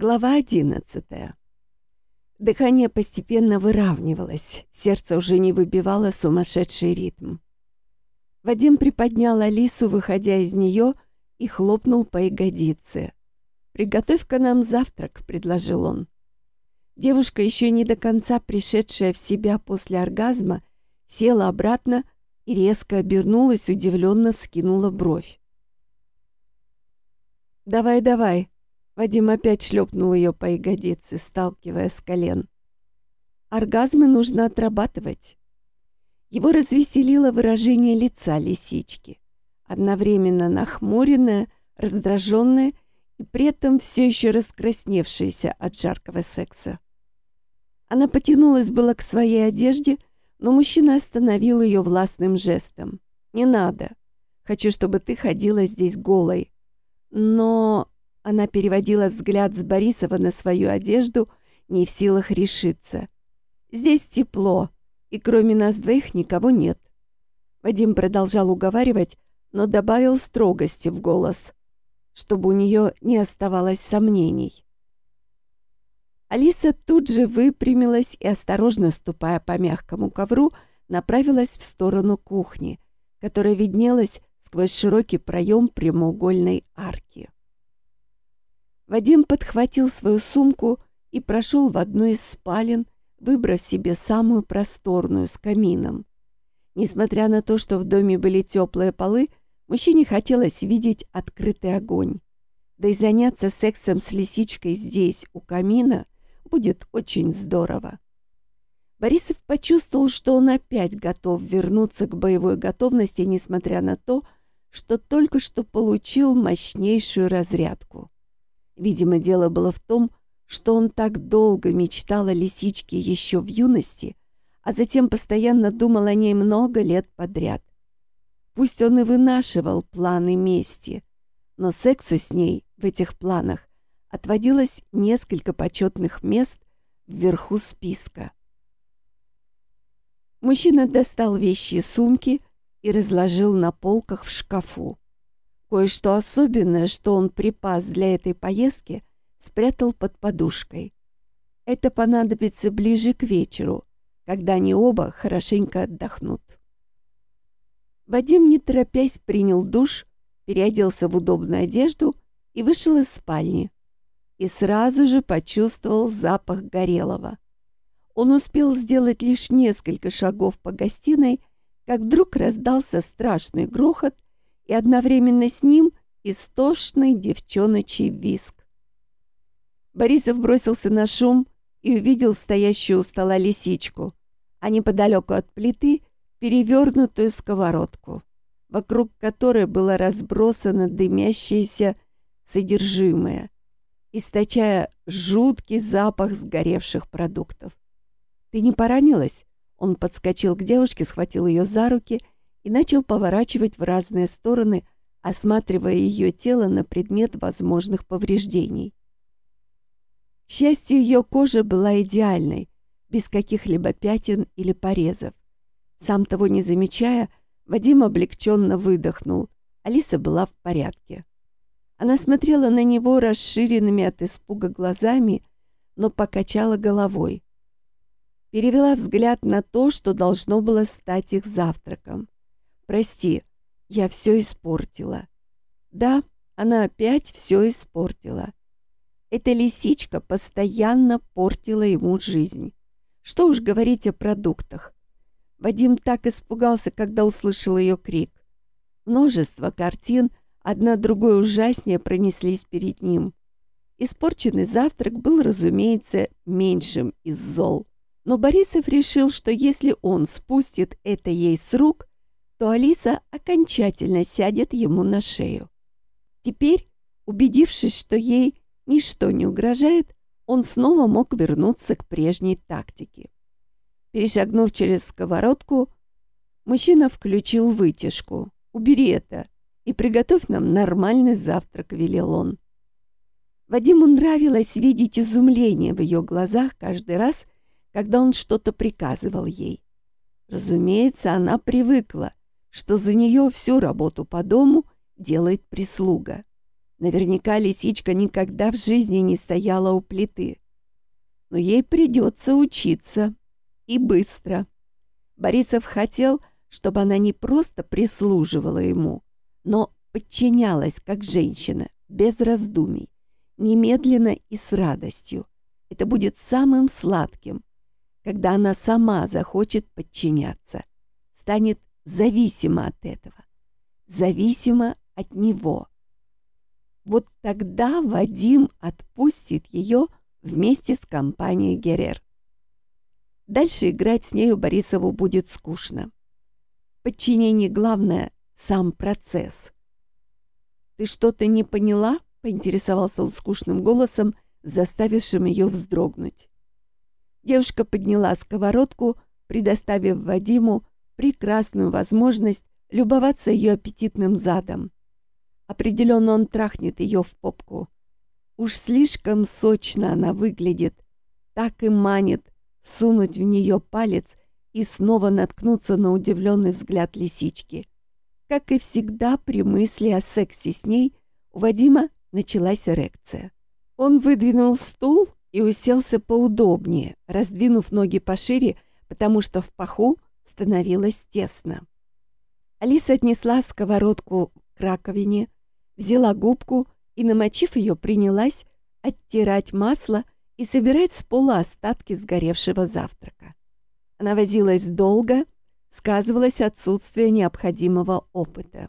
Глава одиннадцатая. Дыхание постепенно выравнивалось, сердце уже не выбивало сумасшедший ритм. Вадим приподнял Алису, выходя из нее, и хлопнул по ягодице. «Приготовь-ка нам завтрак», — предложил он. Девушка, еще не до конца пришедшая в себя после оргазма, села обратно и резко обернулась, удивленно вскинула бровь. «Давай, давай», Вадим опять шлепнул ее по ягодице, сталкивая с колен. Оргазмы нужно отрабатывать. Его развеселило выражение лица лисички, одновременно нахмуренное, раздраженное и при этом все еще раскрасневшееся от жаркого секса. Она потянулась было к своей одежде, но мужчина остановил ее властным жестом. «Не надо. Хочу, чтобы ты ходила здесь голой». «Но...» Она переводила взгляд с Борисова на свою одежду, не в силах решиться. «Здесь тепло, и кроме нас двоих никого нет». Вадим продолжал уговаривать, но добавил строгости в голос, чтобы у нее не оставалось сомнений. Алиса тут же выпрямилась и, осторожно ступая по мягкому ковру, направилась в сторону кухни, которая виднелась сквозь широкий проем прямоугольной арки. Вадим подхватил свою сумку и прошел в одну из спален, выбрав себе самую просторную с камином. Несмотря на то, что в доме были теплые полы, мужчине хотелось видеть открытый огонь. Да и заняться сексом с лисичкой здесь, у камина, будет очень здорово. Борисов почувствовал, что он опять готов вернуться к боевой готовности, несмотря на то, что только что получил мощнейшую разрядку. Видимо, дело было в том, что он так долго мечтал о лисичке еще в юности, а затем постоянно думал о ней много лет подряд. Пусть он и вынашивал планы мести, но сексу с ней в этих планах отводилось несколько почетных мест вверху списка. Мужчина достал вещи и сумки и разложил на полках в шкафу. Кое-что особенное, что он припас для этой поездки, спрятал под подушкой. Это понадобится ближе к вечеру, когда они оба хорошенько отдохнут. Вадим, не торопясь, принял душ, переоделся в удобную одежду и вышел из спальни. И сразу же почувствовал запах горелого. Он успел сделать лишь несколько шагов по гостиной, как вдруг раздался страшный грохот, и одновременно с ним истошный девчоночий виск. Борисов бросился на шум и увидел стоящую у стола лисичку, а неподалеку от плиты перевернутую сковородку, вокруг которой было разбросано дымящееся содержимое, источая жуткий запах сгоревших продуктов. «Ты не поранилась?» Он подскочил к девушке, схватил ее за руки и начал поворачивать в разные стороны, осматривая ее тело на предмет возможных повреждений. К счастью, ее кожа была идеальной, без каких-либо пятен или порезов. Сам того не замечая, Вадим облегченно выдохнул. Алиса была в порядке. Она смотрела на него расширенными от испуга глазами, но покачала головой. Перевела взгляд на то, что должно было стать их завтраком. Прости, я все испортила. Да, она опять все испортила. Эта лисичка постоянно портила ему жизнь. Что уж говорить о продуктах. Вадим так испугался, когда услышал ее крик. Множество картин, одна другой ужаснее, пронеслись перед ним. Испорченный завтрак был, разумеется, меньшим из зол. Но Борисов решил, что если он спустит это ей с рук, то Алиса окончательно сядет ему на шею. Теперь, убедившись, что ей ничто не угрожает, он снова мог вернуться к прежней тактике. Перешагнув через сковородку, мужчина включил вытяжку. «Убери это и приготовь нам нормальный завтрак», — велел он. Вадиму нравилось видеть изумление в ее глазах каждый раз, когда он что-то приказывал ей. Разумеется, она привыкла, что за нее всю работу по дому делает прислуга. Наверняка лисичка никогда в жизни не стояла у плиты. Но ей придется учиться. И быстро. Борисов хотел, чтобы она не просто прислуживала ему, но подчинялась как женщина, без раздумий, немедленно и с радостью. Это будет самым сладким, когда она сама захочет подчиняться, станет зависима от этого, зависима от него. Вот тогда Вадим отпустит ее вместе с компанией Герер. Дальше играть с нею Борисову будет скучно. Подчинение главное — сам процесс. «Ты что-то не поняла?» — поинтересовался он скучным голосом, заставившим ее вздрогнуть. Девушка подняла сковородку, предоставив Вадиму прекрасную возможность любоваться ее аппетитным задом. Определенно он трахнет ее в попку. Уж слишком сочно она выглядит, так и манит сунуть в нее палец и снова наткнуться на удивленный взгляд лисички. Как и всегда при мысли о сексе с ней, у Вадима началась эрекция. Он выдвинул стул и уселся поудобнее, раздвинув ноги пошире, потому что в паху становилось тесно. Алиса отнесла сковородку к раковине, взяла губку и, намочив ее, принялась оттирать масло и собирать с пола остатки сгоревшего завтрака. Она возилась долго, сказывалось отсутствие необходимого опыта.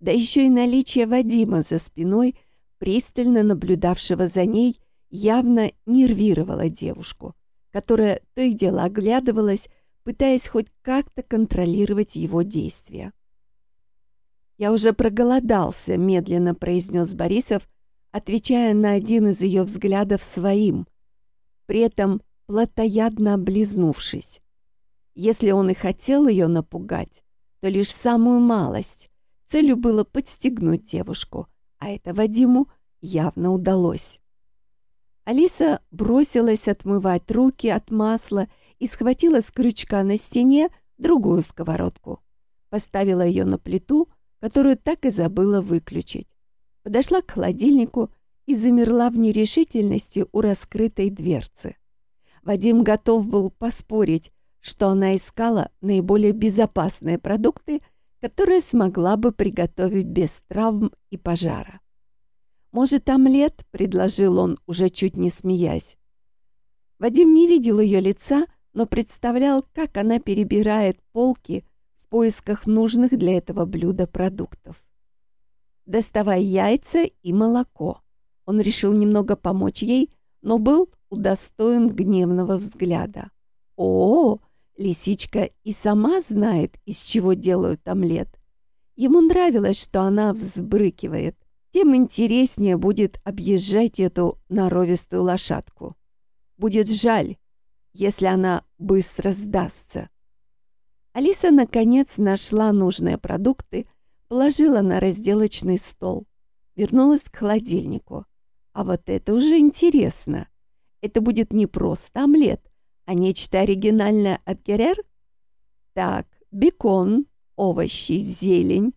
Да еще и наличие Вадима за спиной, пристально наблюдавшего за ней, явно нервировало девушку, которая то и дело оглядывалась, пытаясь хоть как-то контролировать его действия. «Я уже проголодался», — медленно произнес Борисов, отвечая на один из ее взглядов своим, при этом плотоядно облизнувшись. Если он и хотел ее напугать, то лишь самую малость. Целью было подстегнуть девушку, а это Вадиму явно удалось. Алиса бросилась отмывать руки от масла и схватила с крючка на стене другую сковородку. Поставила ее на плиту, которую так и забыла выключить. Подошла к холодильнику и замерла в нерешительности у раскрытой дверцы. Вадим готов был поспорить, что она искала наиболее безопасные продукты, которые смогла бы приготовить без травм и пожара. «Может, омлет?» — предложил он, уже чуть не смеясь. Вадим не видел ее лица, но представлял, как она перебирает полки в поисках нужных для этого блюда продуктов. Доставай яйца и молоко. Он решил немного помочь ей, но был удостоен гневного взгляда. О, лисичка и сама знает, из чего делают омлет. Ему нравилось, что она взбрыкивает. Тем интереснее будет объезжать эту норовистую лошадку. Будет жаль, если она быстро сдастся. Алиса, наконец, нашла нужные продукты, положила на разделочный стол, вернулась к холодильнику. А вот это уже интересно. Это будет не просто омлет, а нечто оригинальное от Герер? Так, бекон, овощи, зелень.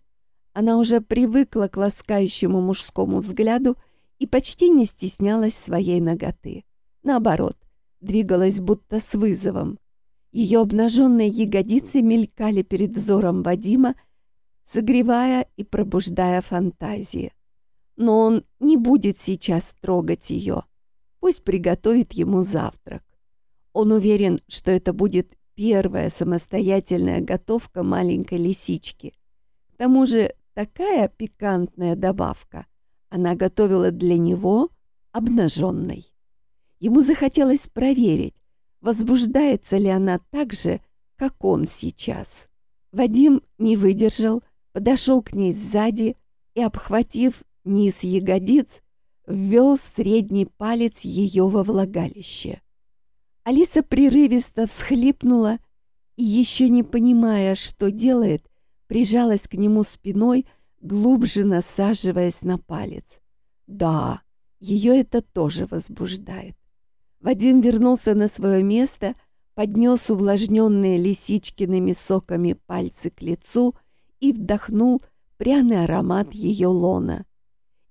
Она уже привыкла к ласкающему мужскому взгляду и почти не стеснялась своей ноготы. Наоборот, двигалась будто с вызовом. Ее обнаженные ягодицы мелькали перед взором Вадима, согревая и пробуждая фантазии. Но он не будет сейчас трогать ее. Пусть приготовит ему завтрак. Он уверен, что это будет первая самостоятельная готовка маленькой лисички. К тому же такая пикантная добавка она готовила для него обнаженной. Ему захотелось проверить, возбуждается ли она так же, как он сейчас. Вадим не выдержал, подошел к ней сзади и, обхватив низ ягодиц, ввел средний палец ее во влагалище. Алиса прерывисто всхлипнула и, еще не понимая, что делает, прижалась к нему спиной, глубже насаживаясь на палец. Да, ее это тоже возбуждает. Вадим вернулся на свое место, поднес увлажненные лисичкиными соками пальцы к лицу и вдохнул пряный аромат ее лона.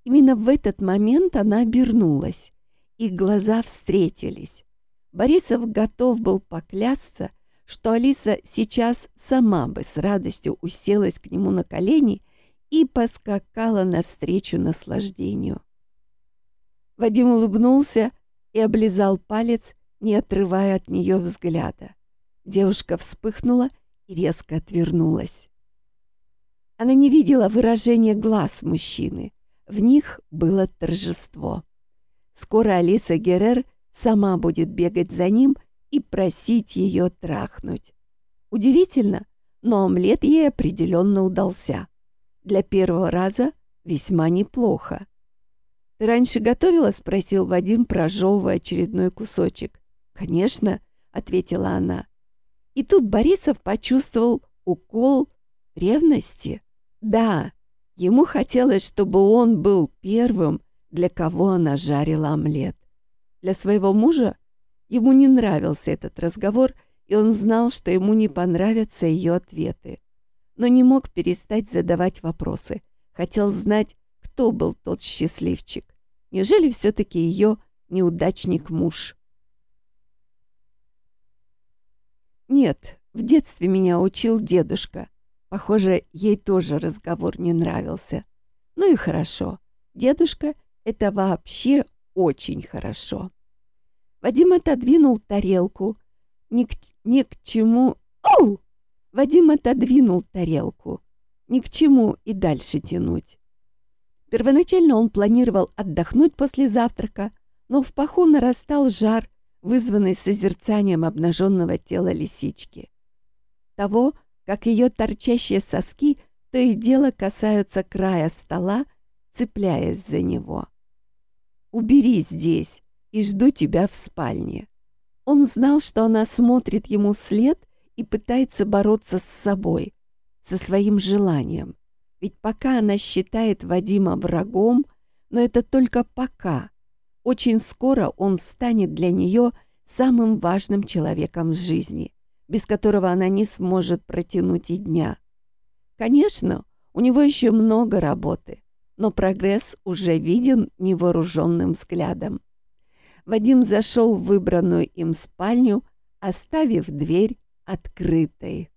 Именно в этот момент она обернулась. Их глаза встретились. Борисов готов был поклясться, что Алиса сейчас сама бы с радостью уселась к нему на колени и поскакала навстречу наслаждению. Вадим улыбнулся и облизал палец, не отрывая от нее взгляда. Девушка вспыхнула и резко отвернулась. Она не видела выражения глаз мужчины. В них было торжество. Скоро Алиса Геррер сама будет бегать за ним и просить ее трахнуть. Удивительно, но омлет ей определенно удался. Для первого раза весьма неплохо. «Ты раньше готовила?» — спросил Вадим, прожевывая очередной кусочек. «Конечно», — ответила она. И тут Борисов почувствовал укол ревности. Да, ему хотелось, чтобы он был первым, для кого она жарила омлет. Для своего мужа ему не нравился этот разговор, и он знал, что ему не понравятся ее ответы. Но не мог перестать задавать вопросы. Хотел знать, кто был тот счастливчик. Неужели все-таки ее неудачник-муж? Нет, в детстве меня учил дедушка. Похоже, ей тоже разговор не нравился. Ну и хорошо. Дедушка — это вообще очень хорошо. Вадим отодвинул тарелку. Ни к, ни к чему... Оу! Вадим отодвинул тарелку. Ни к чему и дальше тянуть. Первоначально он планировал отдохнуть после завтрака, но в паху нарастал жар, вызванный созерцанием обнаженного тела лисички. Того, как ее торчащие соски то и дело касаются края стола, цепляясь за него. «Убери здесь и жду тебя в спальне». Он знал, что она смотрит ему вслед и пытается бороться с собой, со своим желанием. Ведь пока она считает Вадима врагом, но это только пока. Очень скоро он станет для нее самым важным человеком в жизни, без которого она не сможет протянуть и дня. Конечно, у него еще много работы, но прогресс уже виден невооруженным взглядом. Вадим зашел в выбранную им спальню, оставив дверь открытой.